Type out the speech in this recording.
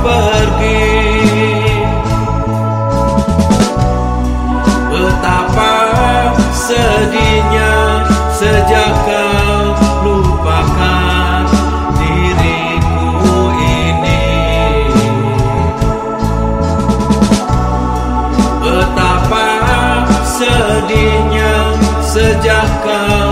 pergi. Betapa sedihnya sejak kau lupakan diriku ini. Betapa sedihnya sejak kau